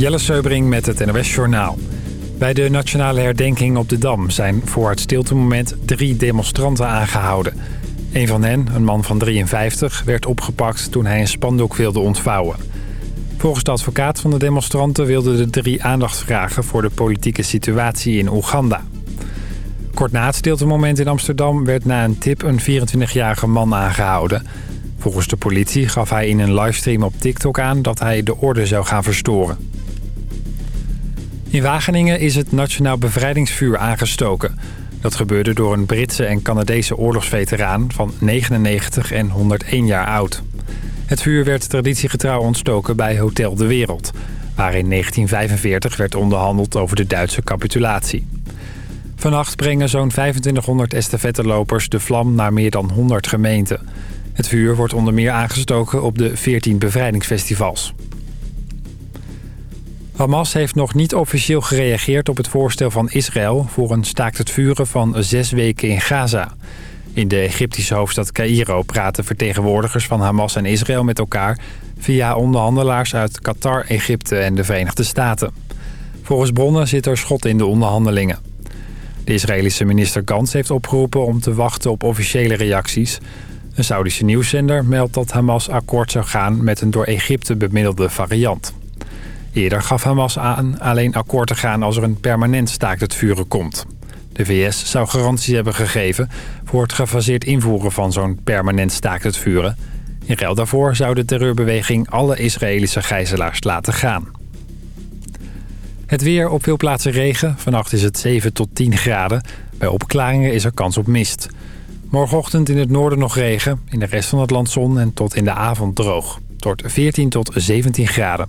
Jelle Seubring met het NOS Journaal. Bij de nationale herdenking op de Dam zijn voor het stiltemoment drie demonstranten aangehouden. Een van hen, een man van 53, werd opgepakt toen hij een spandoek wilde ontvouwen. Volgens de advocaat van de demonstranten wilden de drie aandacht vragen voor de politieke situatie in Oeganda. Kort na het stiltemoment in Amsterdam werd na een tip een 24-jarige man aangehouden. Volgens de politie gaf hij in een livestream op TikTok aan dat hij de orde zou gaan verstoren. In Wageningen is het Nationaal Bevrijdingsvuur aangestoken. Dat gebeurde door een Britse en Canadese oorlogsveteraan van 99 en 101 jaar oud. Het vuur werd traditiegetrouw ontstoken bij Hotel de Wereld... waar in 1945 werd onderhandeld over de Duitse capitulatie. Vannacht brengen zo'n 2500 estafettelopers de vlam naar meer dan 100 gemeenten. Het vuur wordt onder meer aangestoken op de 14 bevrijdingsfestivals. Hamas heeft nog niet officieel gereageerd op het voorstel van Israël... voor een staakt het vuren van zes weken in Gaza. In de Egyptische hoofdstad Cairo praten vertegenwoordigers van Hamas en Israël met elkaar... via onderhandelaars uit Qatar, Egypte en de Verenigde Staten. Volgens bronnen zit er schot in de onderhandelingen. De Israëlische minister Gantz heeft opgeroepen om te wachten op officiële reacties. Een Saudische nieuwszender meldt dat Hamas akkoord zou gaan met een door Egypte bemiddelde variant. Eerder gaf Hamas aan alleen akkoord te gaan als er een permanent staakt het vuren komt. De VS zou garanties hebben gegeven voor het gefaseerd invoeren van zo'n permanent staakt het vuren. In ruil daarvoor zou de terreurbeweging alle Israëlische gijzelaars laten gaan. Het weer op veel plaatsen regen. Vannacht is het 7 tot 10 graden. Bij opklaringen is er kans op mist. Morgenochtend in het noorden nog regen. In de rest van het land zon en tot in de avond droog. Tot 14 tot 17 graden.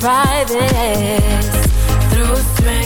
try this through strength.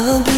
I'll be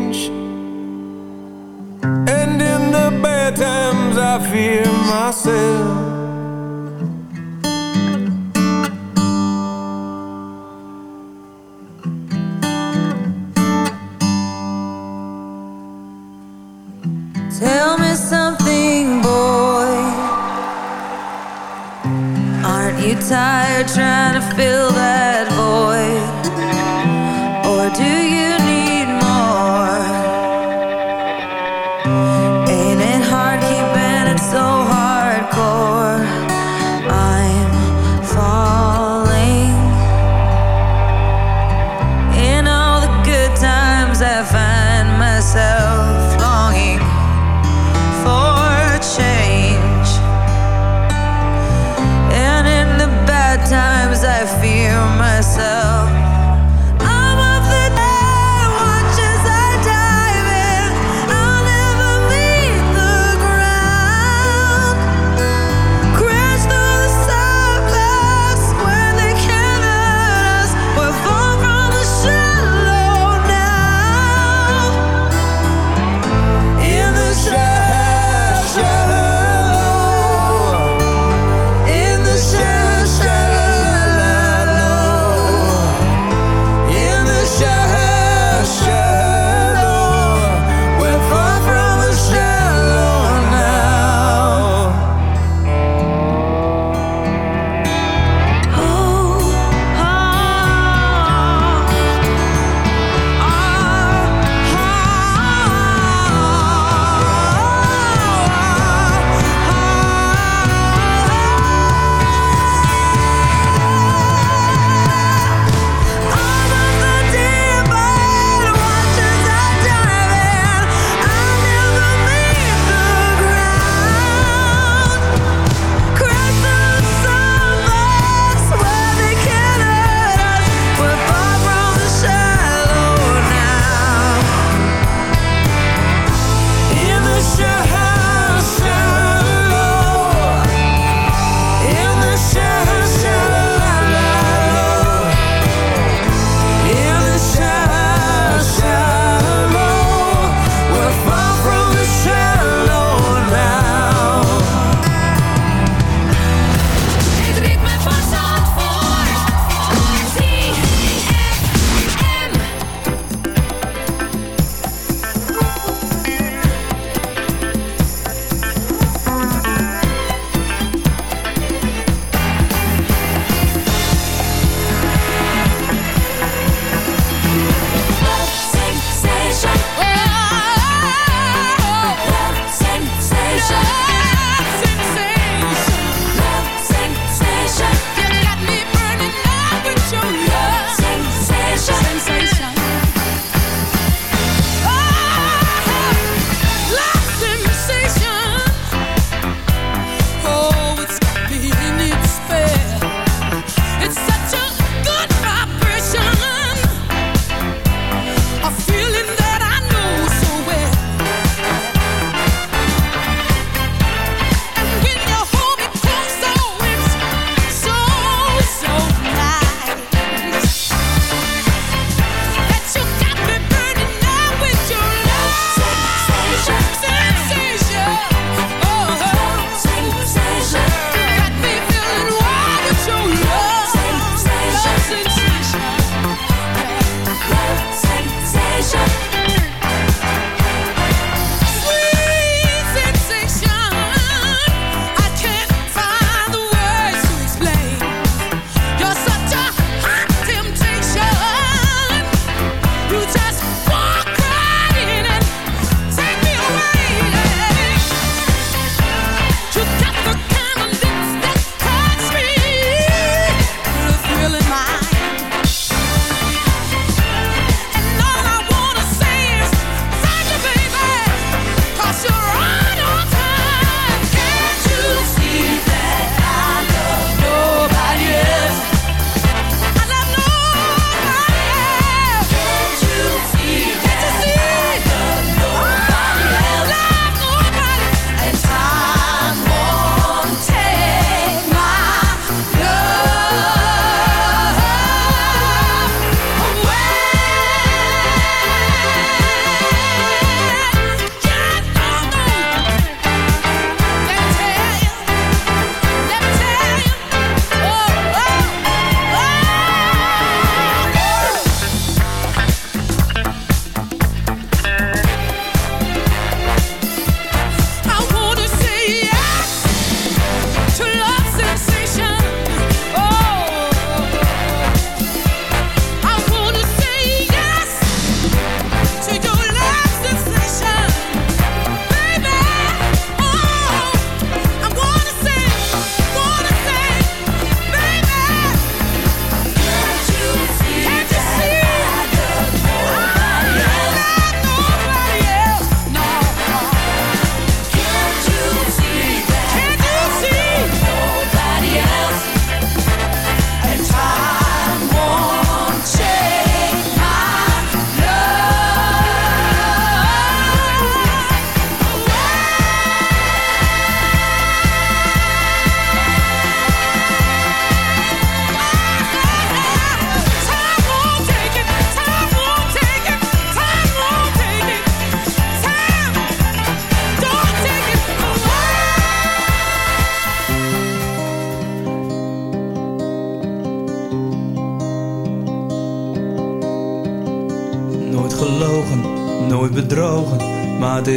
Tell me something, boy. Aren't you tired?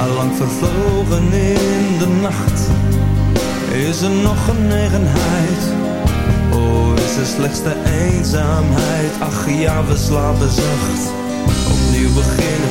allang vervlogen in de nacht. Is er nog genegenheid? Oh, is er slechts de eenzaamheid? Ach ja, we slapen zacht. Opnieuw beginnen,